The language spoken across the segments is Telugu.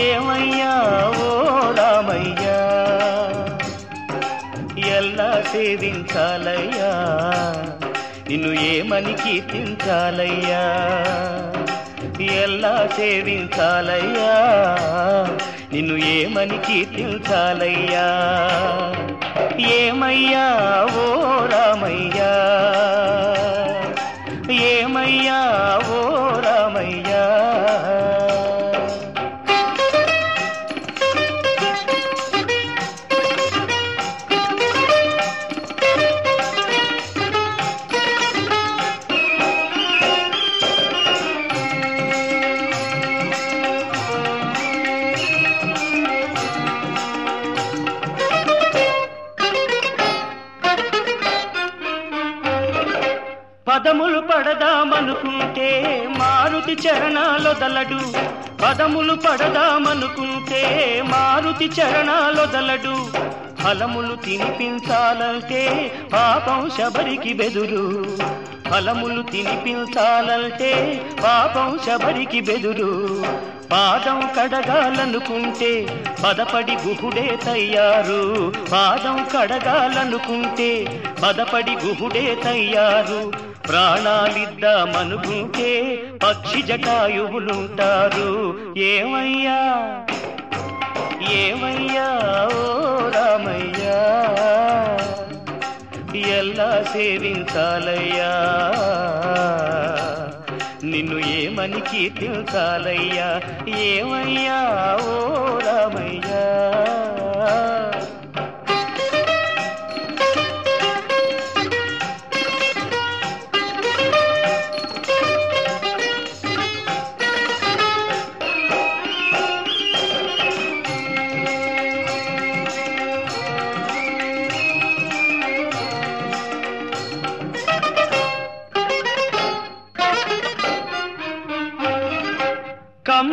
ఏమయ్యా ఓ రామయ్యా? ఎలా సేవించాలయ్యా? నిన్ను ఏమని కీర్తించాలయ్యా ఎలా సేవించాలయ్యా? నిన్ను ఏమని కీర్తించాలయ్యా ఏమయ్యా ఓ పదములు పడదామనుకుంటే మారుతి చరణాలొదలడు. పదములు పడదామనుకుంటే మారుతి చరణాలొదలడు. ఫలములు తినిపించాలంటే పాపం శబరికి బెదురు. ఫలములు తినిపించాలంటే పాపం శబరికి బెదురు. పాదం కడగాలనుకుంటే పదపడి గుహుడే తయ్యారు. పాదం కడగాలనుకుంటే పదపడి గుహుడే తయ్యారు. ప్రాణాలిద్దామనుకుంటే పక్షి జటాయువులుంటారు. ఏమయ్యా? ఏమయ్యా? ఓ రామయ్యా! ఎలా సేవించాలయ్యా? నిన్ను ఏమని కీర్తించాలయ్యా? ఏమయ్యా? ఓ రామయ్యా!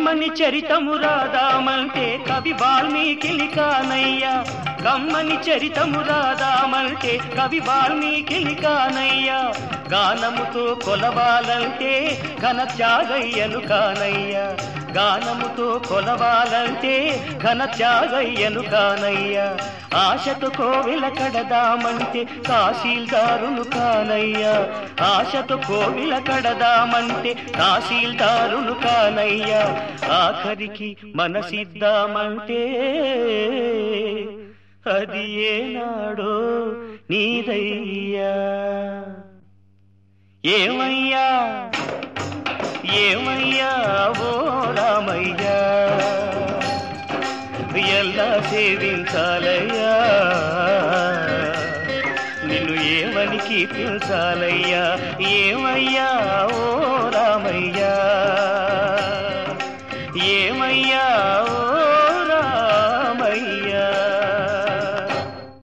కమ్మని చరితము రాదామంటే కవి వాల్మీకి కానయ్యా. కమ్మని చరితము రాదామంటే కవి వాల్మీకి కానయ్యా. గానముతో కొలవాలంటే ఘన త్యాగయ్యను కానయ్యా. గానముతో కొలవాలంటే ఘన త్యాగయ్యను కానయ్యా. ఆశతో కోవిల కడదామంటే కాశీల్దారును కానయ్యా. ఆశతో కోవిల కడదామంటే తహసీల్దారును కానయ్యా. ఆఖరికి మనసిద్దామంటే అది ఏనాడో నీదయ్యా. ఏమయ్యా? ఏమయ్యా? ఓ రామయ్యా. ఎలా సేవించాలయ్యా? నిన్ను ఏమని కీర్తించాలయ్యా ఏమయ్యా? ఓ రామయ్యా. ఏమయ్యా?